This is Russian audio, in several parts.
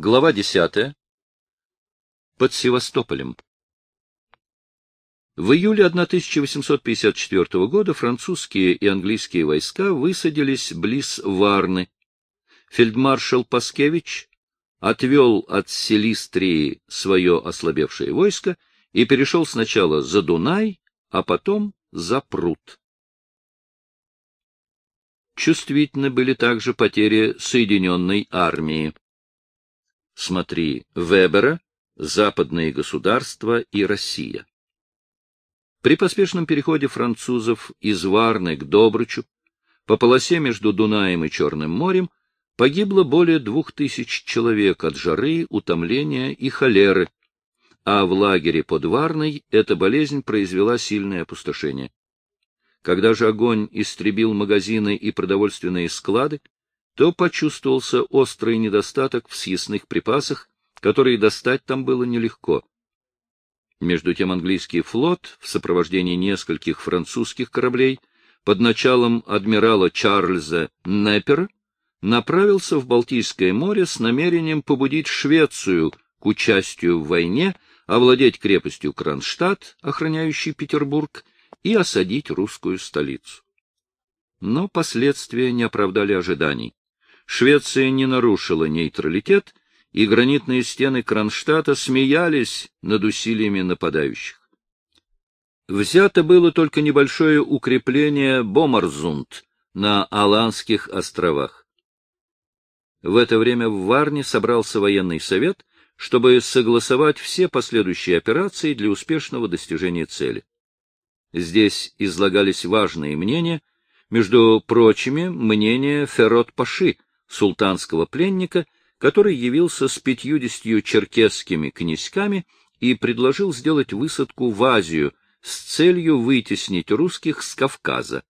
Глава 10. Под Севастополем. В июле 1854 года французские и английские войска высадились близ Варны. Фельдмаршал Паскевич отвел от Селистрии свое ослабевшее войско и перешел сначала за Дунай, а потом за Прут. Чувствительны были также потери Соединенной армии. Смотри Вебера, Западные государства и Россия. При поспешном переходе французов из Варны к Добрычу по полосе между Дунаем и Черным морем погибло более двух тысяч человек от жары, утомления и холеры, а в лагере под Варной эта болезнь произвела сильное опустошение. Когда же огонь истребил магазины и продовольственные склады, то почувствовался острый недостаток в съестных припасах, которые достать там было нелегко. Между тем английский флот в сопровождении нескольких французских кораблей под началом адмирала Чарльза Неппера направился в Балтийское море с намерением побудить Швецию к участию в войне, овладеть крепостью Кронштадт, охраняющей Петербург, и осадить русскую столицу. Но последствия не оправдали ожиданий. Швеция не нарушила нейтралитет, и гранитные стены Кронштадта смеялись над усилиями нападающих. Взято было только небольшое укрепление Бомарзунд на Аланских островах. В это время в Варне собрался военный совет, чтобы согласовать все последующие операции для успешного достижения цели. Здесь излагались важные мнения, между прочими, мнение Ферот-Паши, султанского пленника, который явился с пятьюдесятью черкесскими князьками и предложил сделать высадку в Азию с целью вытеснить русских с Кавказа.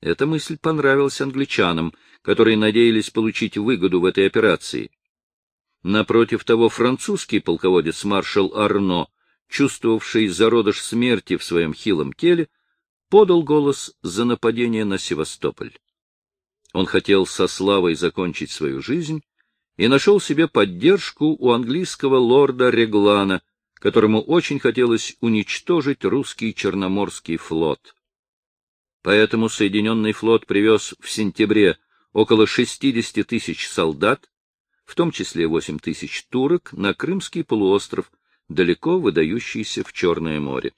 Эта мысль понравилась англичанам, которые надеялись получить выгоду в этой операции. Напротив того, французский полководец маршал Арно, чувствовавший зародыш смерти в своем хилом теле, подал голос за нападение на Севастополь. Он хотел со славой закончить свою жизнь и нашел себе поддержку у английского лорда Реглана, которому очень хотелось уничтожить русский Черноморский флот. Поэтому Соединенный флот привез в сентябре около 60 тысяч солдат, в том числе 8 тысяч турок, на Крымский полуостров, далеко выдающийся в Черное море.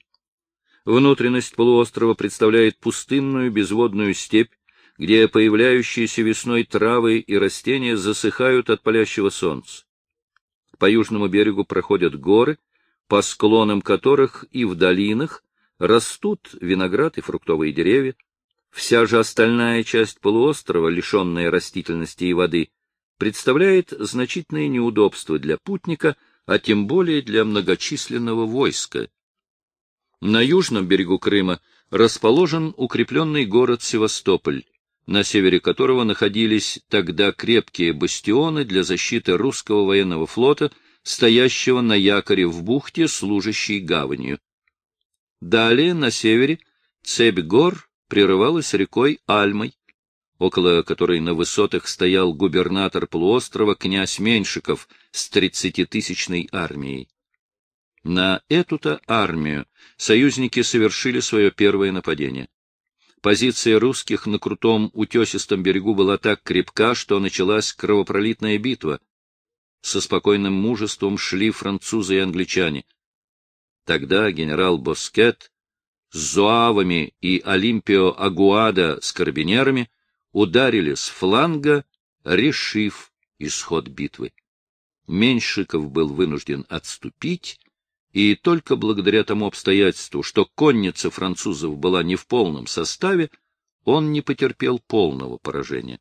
Внутренность полуострова представляет пустынную безводную степь, где появляющиеся весной травы и растения засыхают от палящего солнца. По южному берегу проходят горы, по склонам которых и в долинах растут виноград и фруктовые деревья. Вся же остальная часть полуострова, лишенная растительности и воды, представляет значительные неудобства для путника, а тем более для многочисленного войска. На южном берегу Крыма расположен укрепленный город Севастополь, на севере которого находились тогда крепкие бастионы для защиты русского военного флота, стоящего на якоре в бухте, служащей гаванью. Далее, на севере, цепь гор прерывалась рекой Альмой, около которой на высотах стоял губернатор полуострова князь Меньшиков с тридцатитысячной армией. На эту-то армию союзники совершили свое первое нападение. Позиция русских на крутом утесистом берегу была так крепка, что началась кровопролитная битва. Со спокойным мужеством шли французы и англичане. Тогда генерал Боскет с зуавами и Олимпио Агуада с карабинерами ударили с фланга, решив исход битвы. Меньшиков был вынужден отступить, и только благодаря тому обстоятельству, что конница французов была не в полном составе, он не потерпел полного поражения.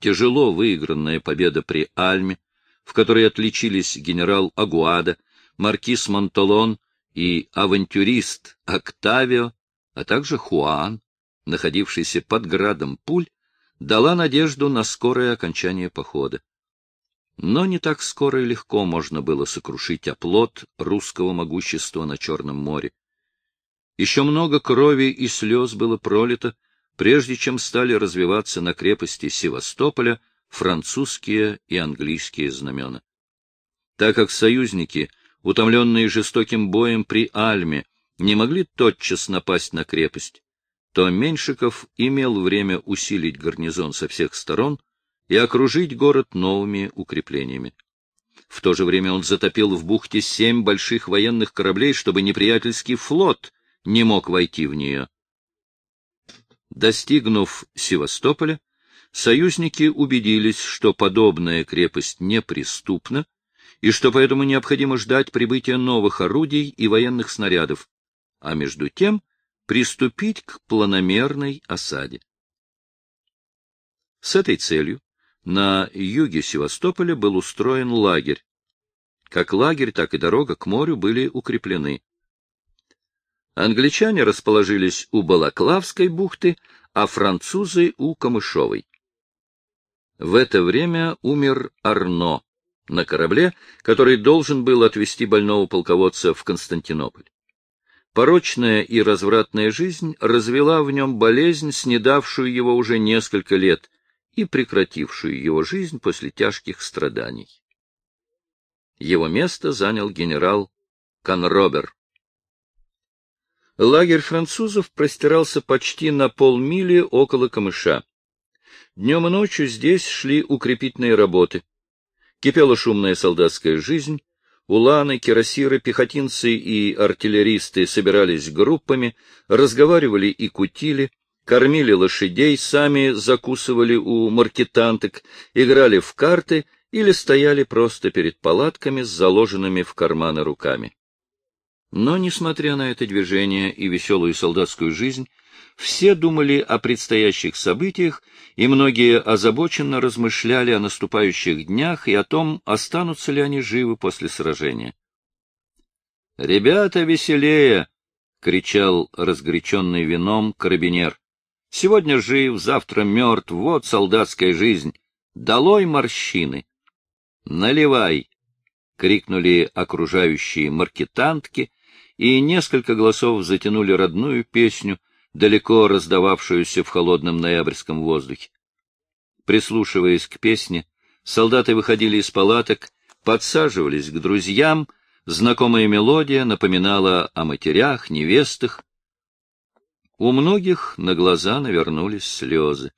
Тяжело выигранная победа при Альме, в которой отличились генерал Агуада, маркиз Монтолон и авантюрист Октавио, а также Хуан, находившийся под градом пуль, дала надежду на скорое окончание похода. Но не так скоро и легко можно было сокрушить оплот русского могущества на Черном море. Еще много крови и слез было пролито, прежде чем стали развиваться на крепости Севастополя французские и английские знамена. Так как союзники, утомленные жестоким боем при Альме, не могли тотчас напасть на крепость, то Меньшиков имел время усилить гарнизон со всех сторон и окружить город новыми укреплениями. В то же время он затопил в бухте семь больших военных кораблей, чтобы неприятельский флот не мог войти в нее. Достигнув Севастополя, союзники убедились, что подобная крепость неприступна, и что поэтому необходимо ждать прибытия новых орудий и военных снарядов, а между тем приступить к планомерной осаде. С этой целью на юге Севастополя был устроен лагерь. Как лагерь, так и дорога к морю были укреплены. Англичане расположились у Балаклавской бухты, а французы — у Камышовой. В это время умер Арно на корабле, который должен был отвезти больного полководца в Константинополь. Порочная и развратная жизнь развела в нем болезнь, снедавшую его уже несколько лет и прекратившую его жизнь после тяжких страданий. Его место занял генерал Конробер. Лагерь французов простирался почти на полмили около камыша. Днем и ночью здесь шли укрепительные работы. Кипела шумная солдатская жизнь, уланы, кирасиры, пехотинцы и артиллеристы собирались группами, разговаривали и кутили, кормили лошадей, сами закусывали у маркетанток, играли в карты или стояли просто перед палатками с заложенными в карманы руками. Но, несмотря на это движение и веселую солдатскую жизнь, все думали о предстоящих событиях, и многие озабоченно размышляли о наступающих днях и о том, останутся ли они живы после сражения. «Ребята, веселее!» — кричал разгоряченный вином карабинер. «Сегодня жив, завтра мертв, вот солдатская жизнь. Долой морщины!» «Наливай!» — крикнули окружающие маркетантки, и несколько голосов затянули родную песню, далеко раздававшуюся в холодном ноябрьском воздухе. Прислушиваясь к песне, солдаты выходили из палаток, подсаживались к друзьям, знакомая мелодия напоминала о матерях, невестах. У многих на глаза навернулись слезы.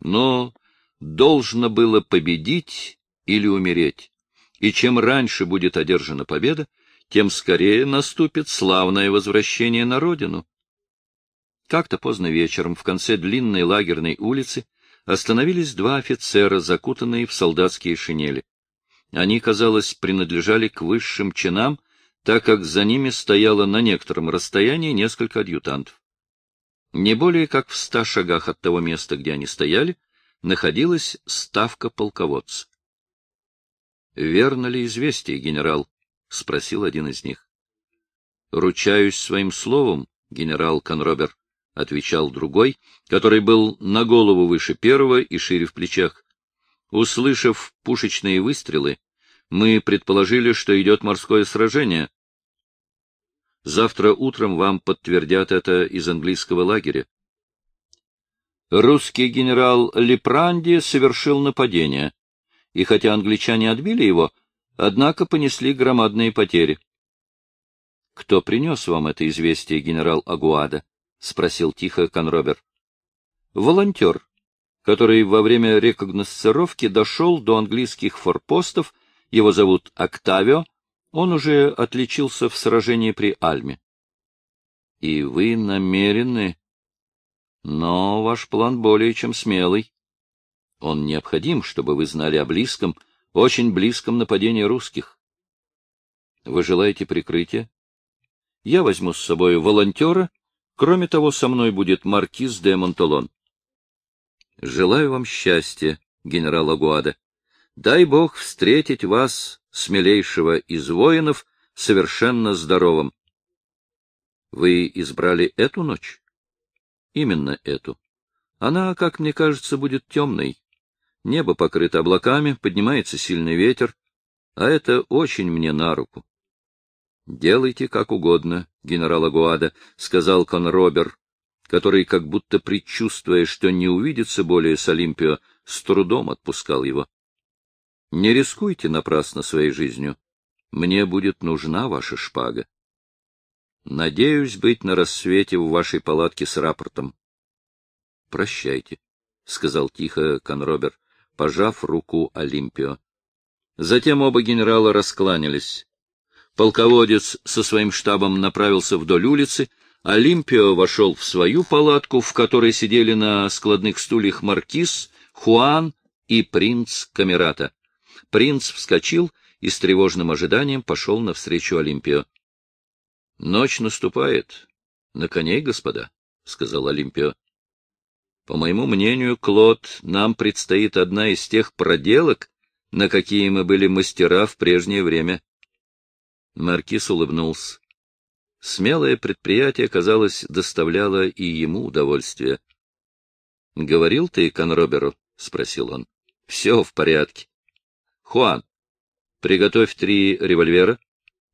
Но должно было победить или умереть, и чем раньше будет одержана победа, тем скорее наступит славное возвращение на родину. Как-то поздно вечером в конце длинной лагерной улицы остановились два офицера, закутанные в солдатские шинели. Они, казалось, принадлежали к высшим чинам, так как за ними стояло на некотором расстоянии несколько адъютантов. Не более как в ста шагах от того места, где они стояли, находилась ставка полководца. — Верно ли известие, генерал? — спросил один из них. — Ручаюсь своим словом, генерал Конробер, — отвечал другой, который был на голову выше первого и шире в плечах. Услышав пушечные выстрелы, мы предположили, что идет морское сражение. Завтра утром вам подтвердят это из английского лагеря. Русский генерал Лепранди совершил нападение, и хотя англичане отбили его, однако понесли громадные потери. — Кто принес вам это известие, генерал Агуада? — спросил тихо Конробер. — Волонтер, который во время рекогносцировки дошел до английских форпостов, его зовут Октавио, он уже отличился в сражении при Альме. — И вы намерены... Но ваш план более чем смелый. Он необходим, чтобы вы знали о близком, очень близком нападении русских. Вы желаете прикрытия? Я возьму с собой волонтера, кроме того, со мной будет маркиз де Монтолон. Желаю вам счастья, генерал Агуада. Дай Бог встретить вас, смелейшего из воинов, совершенно здоровым. Вы избрали эту ночь? Именно эту. Она, как мне кажется, будет темной. Небо покрыто облаками, поднимается сильный ветер, а это очень мне на руку. — Делайте как угодно, генерал Агуада, — сказал Конробер, который, как будто предчувствуя, что не увидится более с Олимпио, с трудом отпускал его. Не рискуйте напрасно своей жизнью. Мне будет нужна ваша шпага. Надеюсь быть на рассвете в вашей палатке с рапортом. — Прощайте, — сказал тихо Конробер, пожав руку Олимпио. Затем оба генерала раскланялись. Полководец со своим штабом направился вдоль улицы, Олимпио вошел в свою палатку, в которой сидели на складных стульях маркиз, Хуан и принц Камерата. Принц вскочил и с тревожным ожиданием пошел навстречу Олимпио. — Ночь наступает. На коней, господа, — сказал Олимпио. — По моему мнению, Клод, нам предстоит одна из тех проделок, на какие мы были мастера в прежнее время. Маркиз улыбнулся. Смелое предприятие, казалось, доставляло и ему удовольствие. — Говорил ты Конроберу? — спросил он. — Все в порядке. — Хуан, приготовь три револьвера.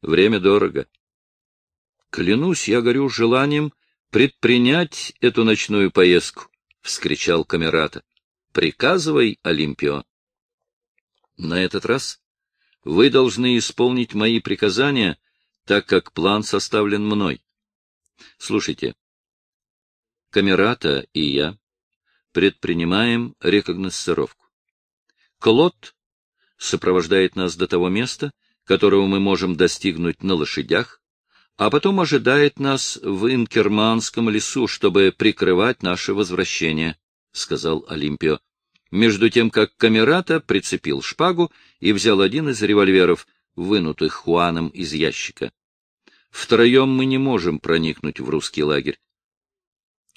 Время дорого. — Клянусь, я горю желанием предпринять эту ночную поездку, — вскричал Камерата. — Приказывай, Олимпио. На этот раз вы должны исполнить мои приказания, так как план составлен мной. Слушайте, Камерата и я предпринимаем рекогносцировку. Клод сопровождает нас до того места, которого мы можем достигнуть на лошадях, а потом ожидает нас в Инкерманском лесу, чтобы прикрывать наше возвращение, — сказал Олимпио между тем как Камерата прицепил шпагу и взял один из револьверов, вынутых Хуаном из ящика. Втроем мы не можем проникнуть в русский лагерь.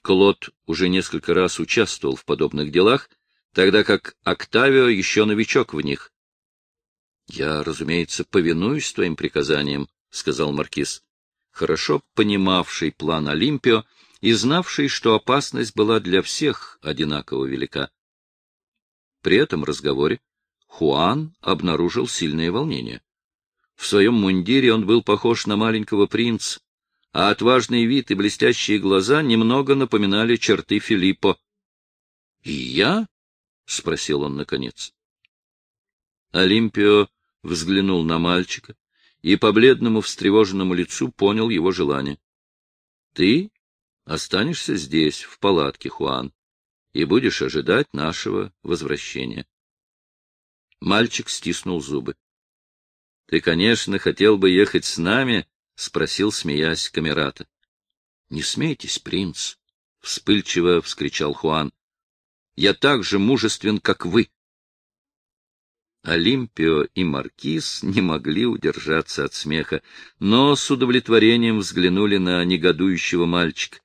Клод уже несколько раз участвовал в подобных делах, тогда как Октавио еще новичок в них. — Я, разумеется, повинуюсь твоим приказаниям, — сказал Маркиз, хорошо понимавший план Олимпио и знавший, что опасность была для всех одинаково велика. При этом разговоре Хуан обнаружил сильное волнение. В своем мундире он был похож на маленького принца, а отважный вид и блестящие глаза немного напоминали черты Филиппо. — И я? — спросил он наконец. Олимпио взглянул на мальчика и по бледному встревоженному лицу понял его желание. — Ты останешься здесь, в палатке, Хуан и будешь ожидать нашего возвращения. Мальчик стиснул зубы. — Ты, конечно, хотел бы ехать с нами? — спросил, смеясь, камерата. — Не смейтесь, принц! — вспыльчиво вскричал Хуан. — Я так же мужествен, как вы. Олимпио и Маркиз не могли удержаться от смеха, но с удовлетворением взглянули на негодующего мальчика.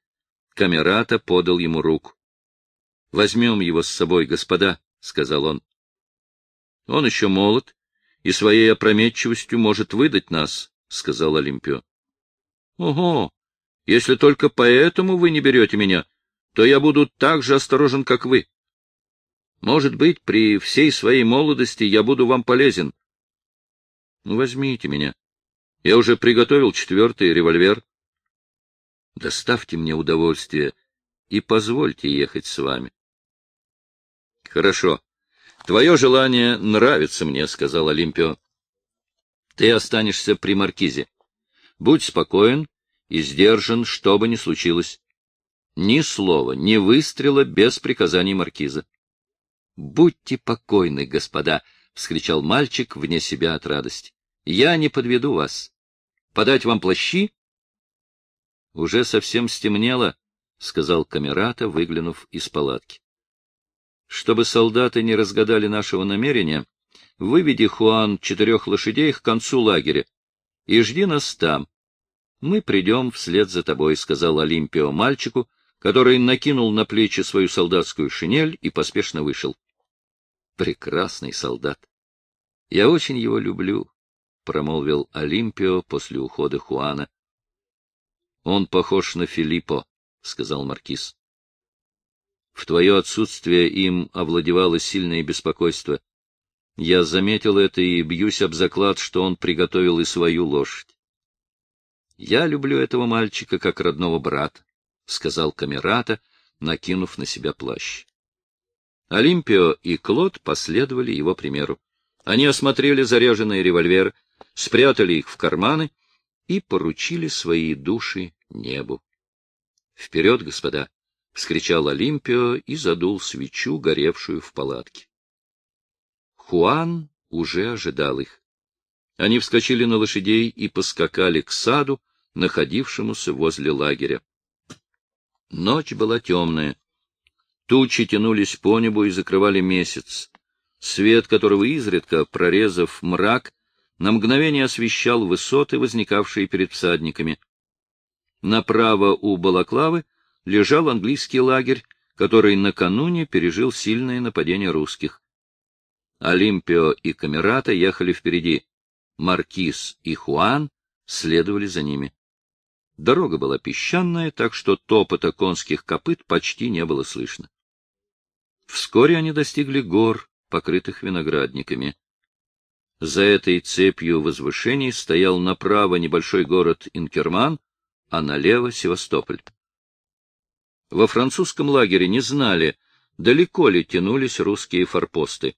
Камерата подал ему руку. Возьмем его с собой, господа, — сказал он. — Он еще молод и своей опрометчивостью может выдать нас, — сказал Олимпио. — Ого! Если только поэтому вы не берете меня, то я буду так же осторожен, как вы. Может быть, при всей своей молодости я буду вам полезен. Ну, возьмите меня. Я уже приготовил четвертый револьвер. Доставьте мне удовольствие и позвольте ехать с вами. — Хорошо. Твое желание нравится мне, — сказал Олимпио. — Ты останешься при маркизе. Будь спокоен и сдержан, что бы ни случилось. Ни слова, ни выстрела без приказаний маркиза. — Будьте покойны, господа! — вскричал мальчик вне себя от радости. — Я не подведу вас. Подать вам плащи? — Уже совсем стемнело, — сказал Камерата, выглянув из палатки. Чтобы солдаты не разгадали нашего намерения, выведи, Хуан, четырех лошадей к концу лагеря и жди нас там. Мы придем вслед за тобой, — сказал Олимпио мальчику, который накинул на плечи свою солдатскую шинель и поспешно вышел. Прекрасный солдат. Я очень его люблю, — промолвил Олимпио после ухода Хуана. — Он похож на Филиппо, — сказал маркиз. В твое отсутствие им овладевало сильное беспокойство. Я заметил это и бьюсь об заклад, что он приготовил и свою лошадь. — Я люблю этого мальчика как родного брата, — сказал Камерата, накинув на себя плащ. Олимпио и Клод последовали его примеру. Они осмотрели заряженные револьверы, спрятали их в карманы и поручили свои души небу. — Вперед, господа! — вскричал Олимпио и задул свечу, горевшую в палатке. Хуан уже ожидал их. Они вскочили на лошадей и поскакали к саду, находившемуся возле лагеря. Ночь была темная. Тучи тянулись по небу и закрывали месяц. Свет которого изредка, прорезав мрак, на мгновение освещал высоты, возникавшие перед всадниками. Направо у Балаклавы лежал английский лагерь, который накануне пережил сильное нападение русских. Олимпио и Камерата ехали впереди. Маркиз и Хуан следовали за ними. Дорога была песчаная, так что топота конских копыт почти не было слышно. Вскоре они достигли гор, покрытых виноградниками. За этой цепью возвышений стоял направо небольшой город Инкерман, а налево — Севастополь. Во французском лагере не знали, далеко ли тянулись русские форпосты.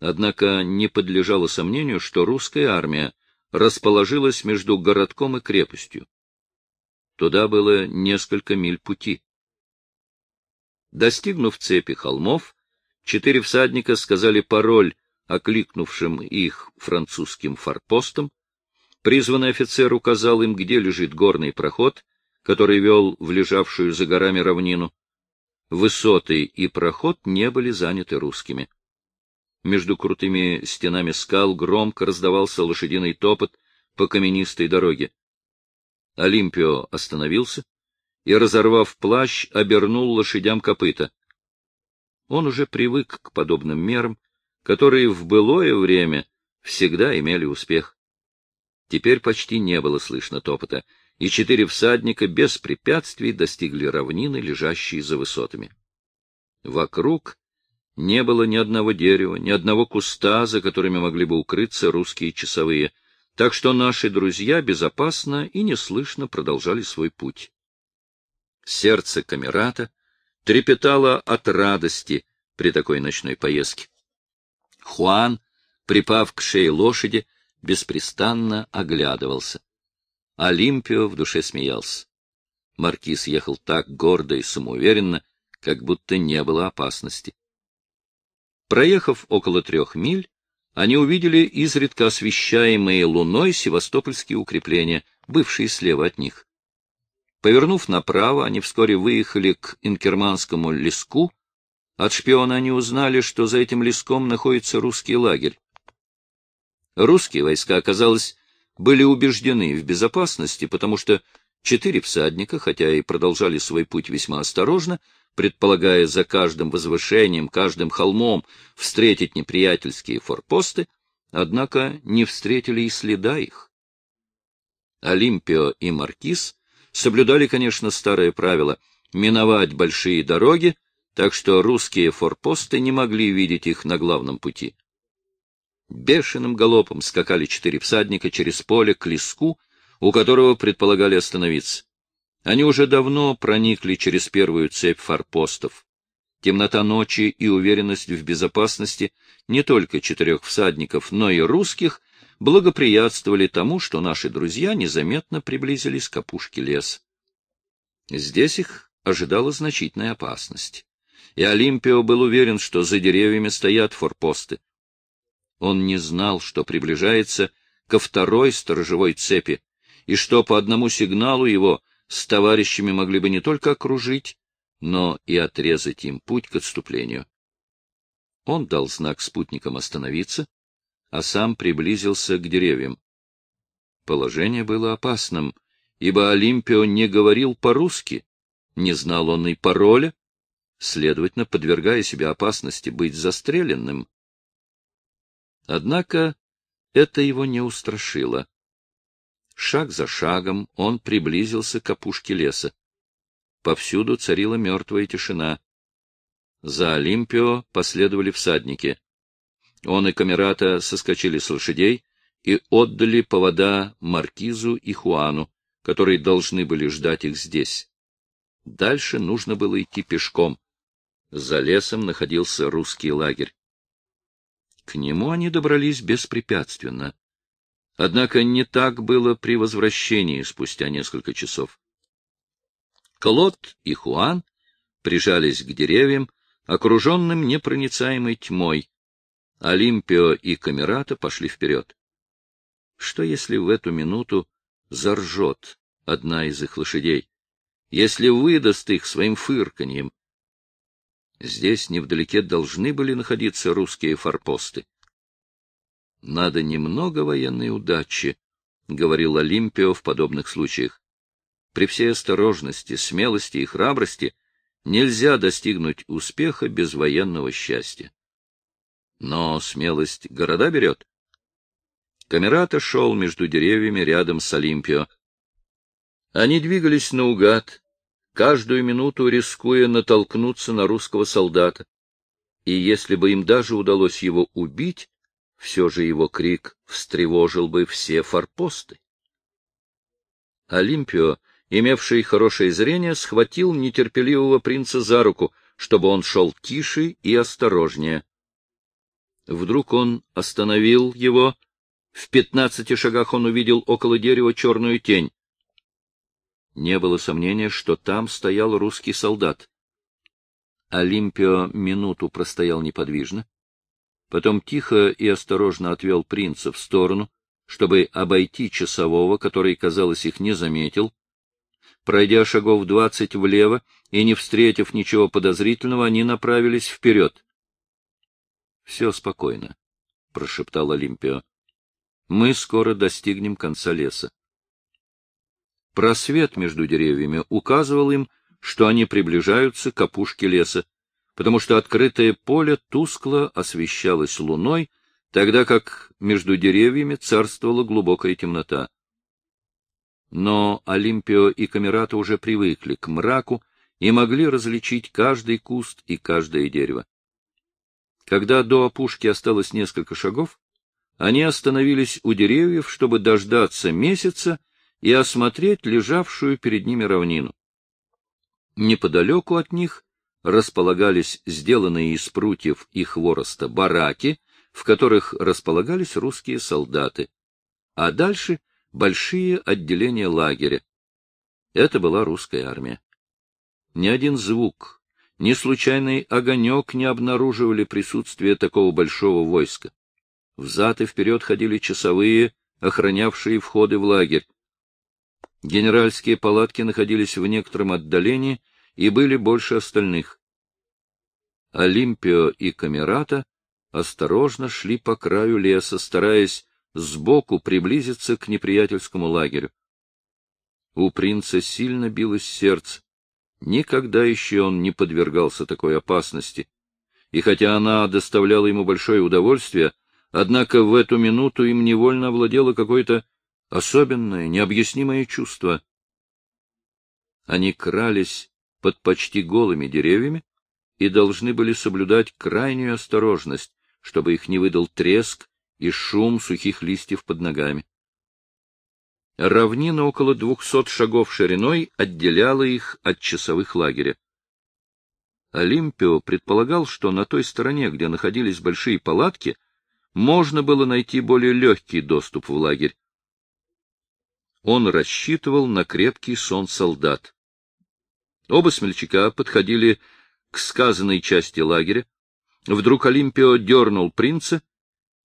Однако не подлежало сомнению, что русская армия расположилась между городком и крепостью. Туда было несколько миль пути. Достигнув цепи холмов, четыре всадника сказали пароль, окликнувшим их французским форпостом. Призванный офицер указал им, где лежит горный проход, который вел в лежавшую за горами равнину. Высоты и проход не были заняты русскими. Между крутыми стенами скал громко раздавался лошадиный топот по каменистой дороге. Олимпио остановился и, разорвав плащ, обернул лошадям копыта. Он уже привык к подобным мерам, которые в былое время всегда имели успех. Теперь почти не было слышно топота, и четыре всадника без препятствий достигли равнины, лежащей за высотами. Вокруг не было ни одного дерева, ни одного куста, за которыми могли бы укрыться русские часовые, так что наши друзья безопасно и неслышно продолжали свой путь. Сердце Камерата трепетало от радости при такой ночной поездке. Хуан, припав к шее лошади, беспрестанно оглядывался. Олимпио в душе смеялся. Маркиз ехал так гордо и самоуверенно, как будто не было опасности. Проехав около трех миль, они увидели изредка освещаемые луной севастопольские укрепления, бывшие слева от них. Повернув направо, они вскоре выехали к инкерманскому леску. От шпиона они узнали, что за этим леском находится русский лагерь. Русские войска, оказалось, были убеждены в безопасности, потому что четыре всадника, хотя и продолжали свой путь весьма осторожно, предполагая за каждым возвышением, каждым холмом встретить неприятельские форпосты, однако не встретили и следа их. Олимпио и Маркиз соблюдали, конечно, старое правило — миновать большие дороги, так что русские форпосты не могли видеть их на главном пути. Бешеным галопом скакали четыре всадника через поле к леску, у которого предполагали остановиться. Они уже давно проникли через первую цепь форпостов. Темнота ночи и уверенность в безопасности не только четырех всадников, но и русских благоприятствовали тому, что наши друзья незаметно приблизились к опушке леса. Здесь их ожидала значительная опасность, и Олимпио был уверен, что за деревьями стоят форпосты. Он не знал, что приближается ко второй сторожевой цепи, и что по одному сигналу его с товарищами могли бы не только окружить, но и отрезать им путь к отступлению. Он дал знак спутникам остановиться, а сам приблизился к деревьям. Положение было опасным, ибо Олимпио не говорил по-русски, не знал он и пароля, следовательно, подвергая себя опасности быть застреленным. Однако это его не устрашило. Шаг за шагом он приблизился к опушке леса. Повсюду царила мертвая тишина. За Олимпио последовали всадники. Он и Камерата соскочили с лошадей и отдали повода Маркизу и Хуану, которые должны были ждать их здесь. Дальше нужно было идти пешком. За лесом находился русский лагерь. К нему они добрались беспрепятственно. Однако не так было при возвращении спустя несколько часов. Клод и Хуан прижались к деревьям, окруженным непроницаемой тьмой. Олимпио и Камерата пошли вперед. Что, если в эту минуту заржет одна из их лошадей? Если выдаст их своим фырканьем? Здесь невдалеке должны были находиться русские форпосты. Надо немного военной удачи, — говорил Олимпио в подобных случаях. При всей осторожности, смелости и храбрости нельзя достигнуть успеха без военного счастья. Но смелость города берет. Камерата шел между деревьями рядом с Олимпио. Они двигались наугад, каждую минуту рискуя натолкнуться на русского солдата. И если бы им даже удалось его убить, все же его крик встревожил бы все форпосты. Олимпио, имевший хорошее зрение, схватил нетерпеливого принца за руку, чтобы он шел тише и осторожнее. Вдруг он остановил его. В пятнадцати шагах он увидел около дерева черную тень. Не было сомнения, что там стоял русский солдат. Олимпио минуту простоял неподвижно, Потом тихо и осторожно отвел принца в сторону, чтобы обойти часового, который, казалось, их не заметил. Пройдя шагов двадцать влево и не встретив ничего подозрительного, они направились вперед. — Все спокойно, — прошептал Олимпио. — Мы скоро достигнем конца леса. Просвет между деревьями указывал им, что они приближаются к опушке леса, потому что открытое поле тускло освещалось луной, тогда как между деревьями царствовала глубокая темнота. Но Олимпио и Камерата уже привыкли к мраку и могли различить каждый куст и каждое дерево. Когда до опушки осталось несколько шагов, они остановились у деревьев, чтобы дождаться месяца и осмотреть лежавшую перед ними равнину. Неподалеку от них располагались сделанные из прутьев и хвороста бараки, в которых располагались русские солдаты, а дальше большие отделения лагеря. Это была русская армия. Ни один звук, ни случайный огонек не обнаруживали присутствие такого большого войска. Взад и вперед ходили часовые, охранявшие входы в лагерь. Генеральские палатки находились в некотором отдалении, и были больше остальных. Олимпио и Камерата осторожно шли по краю леса, стараясь сбоку приблизиться к неприятельскому лагерю. У принца сильно билось сердце. Никогда еще он не подвергался такой опасности. И хотя она доставляла ему большое удовольствие, однако в эту минуту им невольно овладело какое-то особенное, необъяснимое чувство. Они крались под почти голыми деревьями и должны были соблюдать крайнюю осторожность, чтобы их не выдал треск и шум сухих листьев под ногами. Равнина около двухсот шагов шириной отделяла их от часовых лагеря. Олимпио предполагал, что на той стороне, где находились большие палатки, можно было найти более легкий доступ в лагерь. Он рассчитывал на крепкий сон солдат. Оба смельчака подходили к сказанной части лагеря. Вдруг Олимпио дернул принца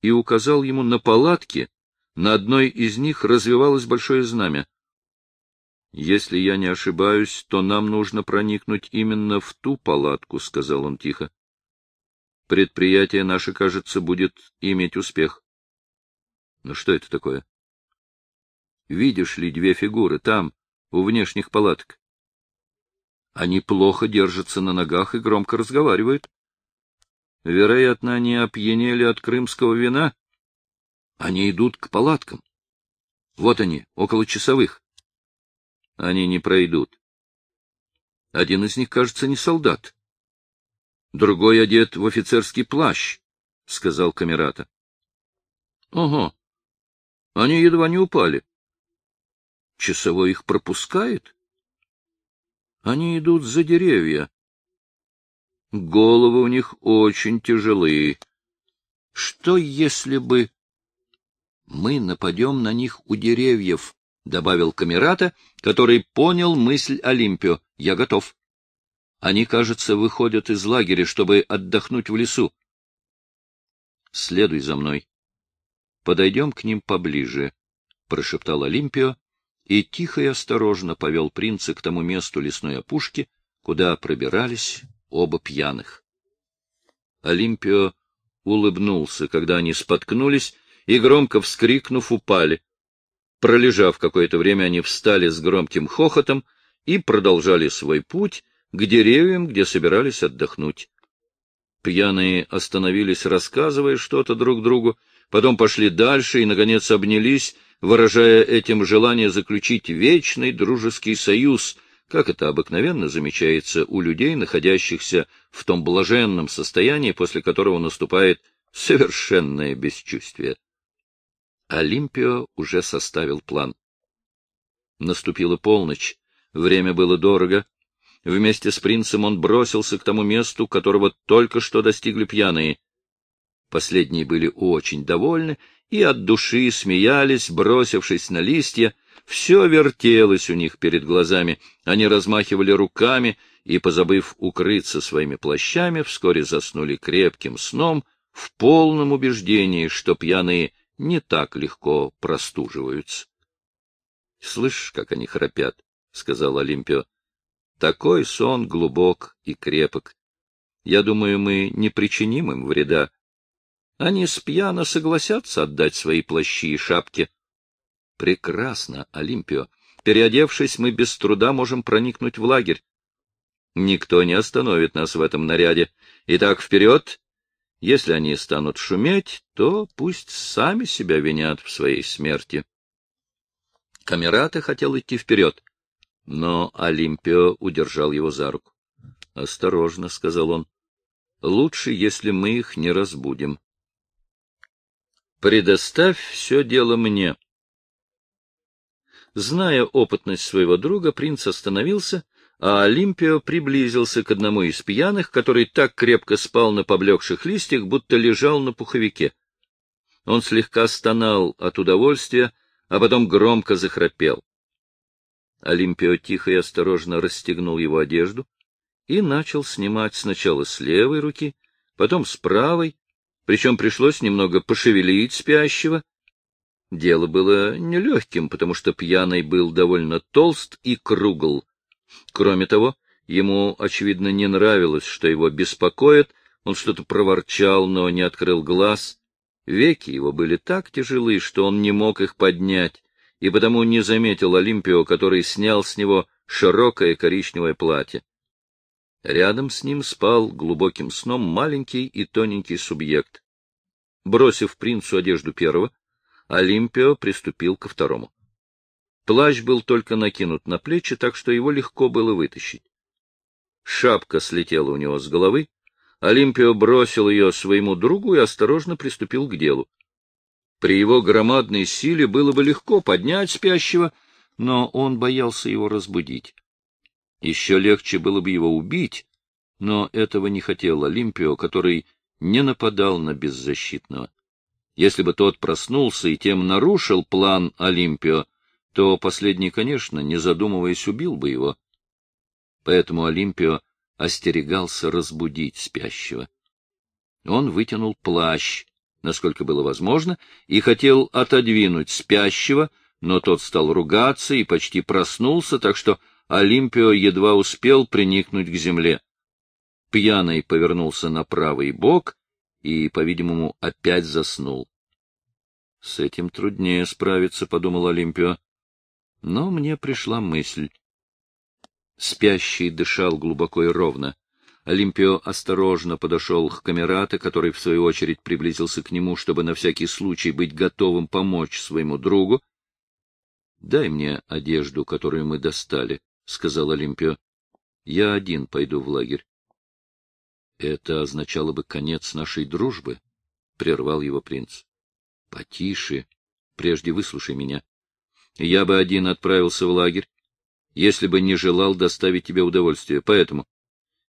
и указал ему на палатки. На одной из них развивалось большое знамя. — Если я не ошибаюсь, то нам нужно проникнуть именно в ту палатку, — сказал он тихо. — Предприятие наше, кажется, будет иметь успех. — Ну что это такое? — Видишь ли две фигуры там, у внешних палаток? Они плохо держатся на ногах и громко разговаривают. Вероятно, они опьянели от крымского вина. Они идут к палаткам. Вот они, около часовых. Они не пройдут. Один из них, кажется, не солдат. Другой одет в офицерский плащ, — сказал Камерата. — Ого! Они едва не упали. Часовой их пропускает? — они идут за деревья. Головы у них очень тяжелые. Что если бы... Мы нападем на них у деревьев, — добавил Камерата, который понял мысль Олимпио. Я готов. Они, кажется, выходят из лагеря, чтобы отдохнуть в лесу. Следуй за мной. Подойдем к ним поближе, — прошептал Олимпио и тихо и осторожно повел принца к тому месту лесной опушки, куда пробирались оба пьяных. Олимпио улыбнулся, когда они споткнулись и, громко вскрикнув, упали. Пролежав какое-то время, они встали с громким хохотом и продолжали свой путь к деревьям, где собирались отдохнуть. Пьяные остановились, рассказывая что-то друг другу, потом пошли дальше и, наконец, обнялись, выражая этим желание заключить вечный дружеский союз, как это обыкновенно замечается у людей, находящихся в том блаженном состоянии, после которого наступает совершенное бесчувствие. Олимпио уже составил план. Наступила полночь, время было дорого. Вместе с принцем он бросился к тому месту, которого только что достигли пьяные. Последние были очень довольны и от души смеялись, бросившись на листья. Все вертелось у них перед глазами, они размахивали руками и, позабыв укрыться своими плащами, вскоре заснули крепким сном в полном убеждении, что пьяные не так легко простуживаются. — Слышишь, как они храпят? — сказал Олимпио. — Такой сон глубок и крепок. Я думаю, мы не причиним им вреда. Они спьяно согласятся отдать свои плащи и шапки. — Прекрасно, Олимпио. Переодевшись, мы без труда можем проникнуть в лагерь. Никто не остановит нас в этом наряде. Итак, вперед если они станут шуметь, то пусть сами себя винят в своей смерти. Камерата хотел идти вперед, но Олимпио удержал его за руку. — Осторожно, — сказал он, — лучше, если мы их не разбудим. — Предоставь все дело мне. Зная опытность своего друга, принц остановился а Олимпио приблизился к одному из пьяных, который так крепко спал на поблекших листьях, будто лежал на пуховике. Он слегка стонал от удовольствия, а потом громко захрапел. Олимпио тихо и осторожно расстегнул его одежду и начал снимать сначала с левой руки, потом с правой, причем пришлось немного пошевелить спящего. Дело было нелегким, потому что пьяный был довольно толст и кругл, Кроме того, ему, очевидно, не нравилось, что его беспокоит, он что-то проворчал, но не открыл глаз. Веки его были так тяжелы, что он не мог их поднять, и потому не заметил Олимпио, который снял с него широкое коричневое платье. Рядом с ним спал глубоким сном маленький и тоненький субъект. Бросив принцу одежду первого, Олимпио приступил ко второму. Плащ был только накинут на плечи, так что его легко было вытащить. Шапка слетела у него с головы. Олимпио бросил ее своему другу и осторожно приступил к делу. При его громадной силе было бы легко поднять спящего, но он боялся его разбудить. Еще легче было бы его убить, но этого не хотел Олимпио, который не нападал на беззащитного. Если бы тот проснулся и тем нарушил план Олимпио, то последний, конечно, не задумываясь, убил бы его. Поэтому Олимпио остерегался разбудить спящего. Он вытянул плащ, насколько было возможно, и хотел отодвинуть спящего, но тот стал ругаться и почти проснулся, так что Олимпио едва успел приникнуть к земле. Пьяный повернулся на правый бок и, по-видимому, опять заснул. — С этим труднее справиться, — подумал Олимпио. Но мне пришла мысль. Спящий дышал глубоко и ровно. Олимпио осторожно подошел к камерате, который, в свою очередь, приблизился к нему, чтобы на всякий случай быть готовым помочь своему другу. — Дай мне одежду, которую мы достали, — сказал Олимпио. — Я один пойду в лагерь. — Это означало бы конец нашей дружбы, — прервал его принц. — Потише, прежде выслушай меня я бы один отправился в лагерь, если бы не желал доставить тебе удовольствие. Поэтому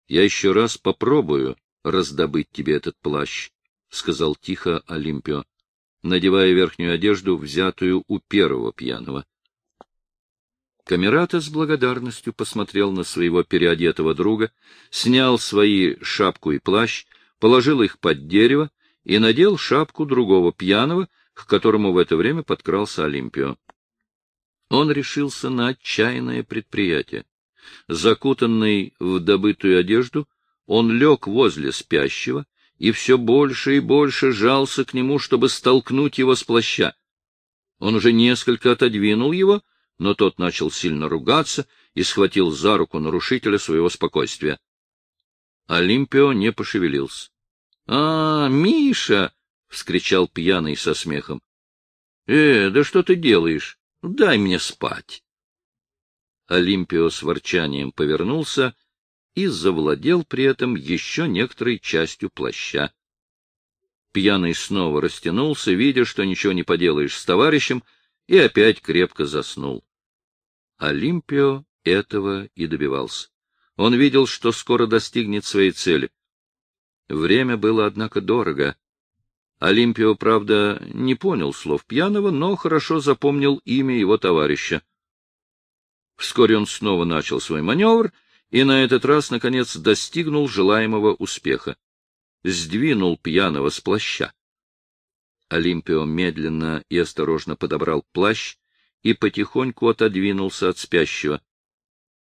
Я еще раз попробую раздобыть тебе этот плащ, — сказал тихо Олимпио, надевая верхнюю одежду, взятую у первого пьяного. Камерата с благодарностью посмотрел на своего переодетого друга, снял свои шапку и плащ, положил их под дерево и надел шапку другого пьяного, к которому в это время подкрался Олимпио. Он решился на отчаянное предприятие. Закутанный в добытую одежду, он лег возле спящего и все больше и больше жался к нему, чтобы столкнуть его с плаща. Он уже несколько отодвинул его, но тот начал сильно ругаться и схватил за руку нарушителя своего спокойствия. Олимпио не пошевелился. — А, Миша! — вскричал пьяный со смехом. — Э, да что ты делаешь? Дай мне спать. Олимпио с ворчанием повернулся и завладел при этом еще некоторой частью плаща. Пьяный снова растянулся, видя, что ничего не поделаешь с товарищем, и опять крепко заснул. Олимпио этого и добивался. Он видел, что скоро достигнет своей цели. Время было, однако, дорого. Олимпио, правда, не понял слов пьяного, но хорошо запомнил имя его товарища. Вскоре он снова начал свой маневр и на этот раз, наконец, достигнул желаемого успеха. Сдвинул пьяного с плаща. Олимпио медленно и осторожно подобрал плащ и потихоньку отодвинулся от спящего.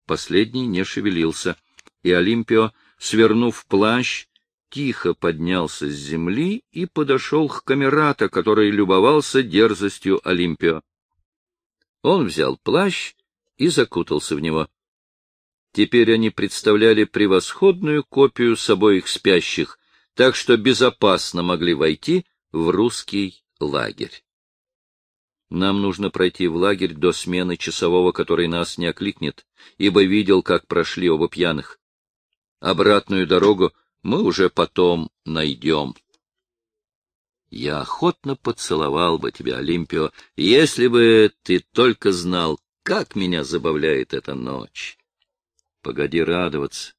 Последний не шевелился, и Олимпио, свернув плащ, тихо поднялся с земли и подошел к камерата, который любовался дерзостью Олимпио. Он взял плащ и закутался в него. Теперь они представляли превосходную копию с обоих спящих, так что безопасно могли войти в русский лагерь. Нам нужно пройти в лагерь до смены часового, который нас не окликнет, ибо видел, как прошли оба пьяных. Обратную дорогу мы уже потом найдем. Я охотно поцеловал бы тебя, Олимпио, если бы ты только знал, как меня забавляет эта ночь. Погоди радоваться.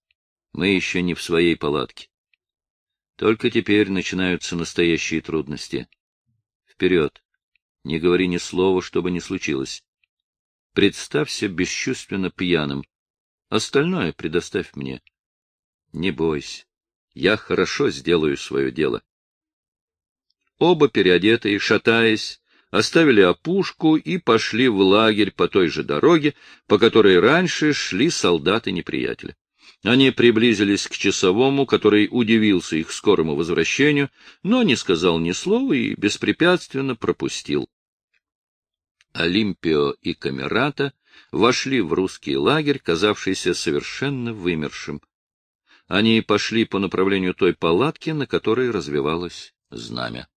Мы еще не в своей палатке. Только теперь начинаются настоящие трудности. Вперед! Не говори ни слова, что бы ни случилось. Представься бесчувственно пьяным. Остальное предоставь мне. Не бойся. Я хорошо сделаю свое дело. Оба переодетые, шатаясь, оставили опушку и пошли в лагерь по той же дороге, по которой раньше шли солдаты неприятеля. Они приблизились к часовому, который удивился их скорому возвращению, но не сказал ни слова и беспрепятственно пропустил. Олимпио и Камерата вошли в русский лагерь, казавшийся совершенно вымершим. Они пошли по направлению той палатки, на которой развивалось знамя.